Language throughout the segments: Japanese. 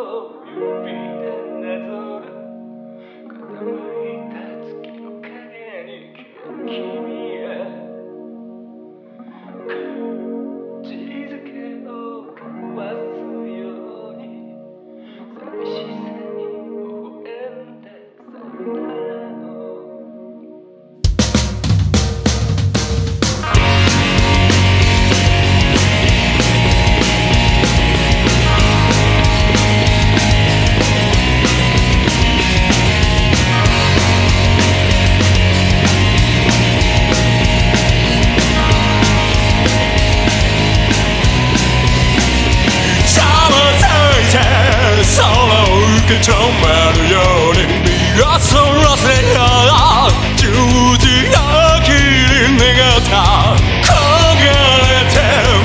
を指を受け止めるように身をそらせや十字焼きに願った焦がれて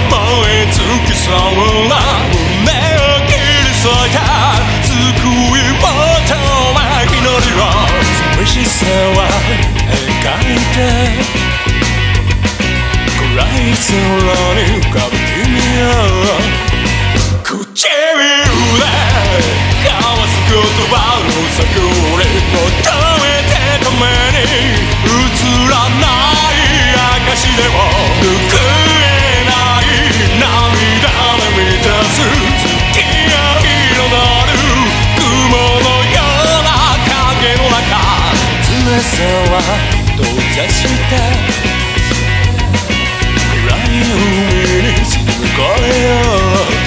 燃え尽きそうな胸を切り裂いた救い求め祈りを寂しさは描いてわす言葉を探り求めてために映らない証でも拭えない涙で満たす月が広がる雲のような影の中冷さは閉ざした暗い海に沈む声よ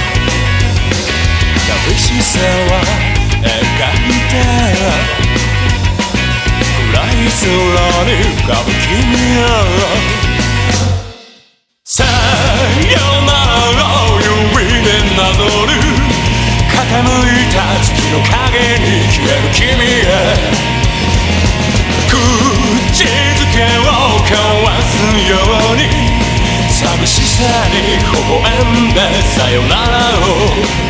浮かぶ君よさよならを指でなぞる傾いた月の影に消える君へ口づけを交わすように寂しさに微笑んでさよならを。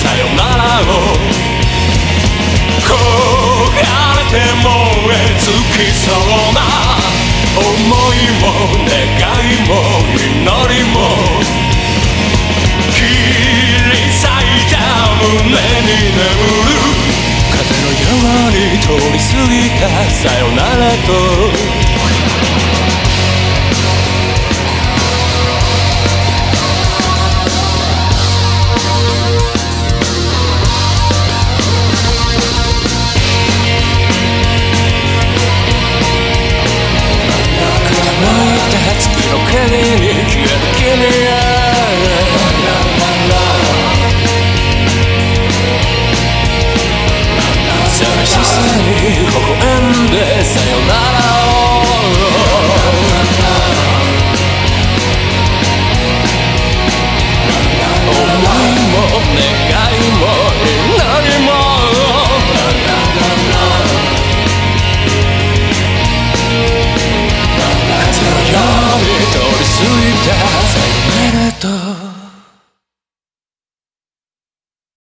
さよならを焦がれて燃祈りも切り裂いた胸に眠る風のように通り過ぎたさよならと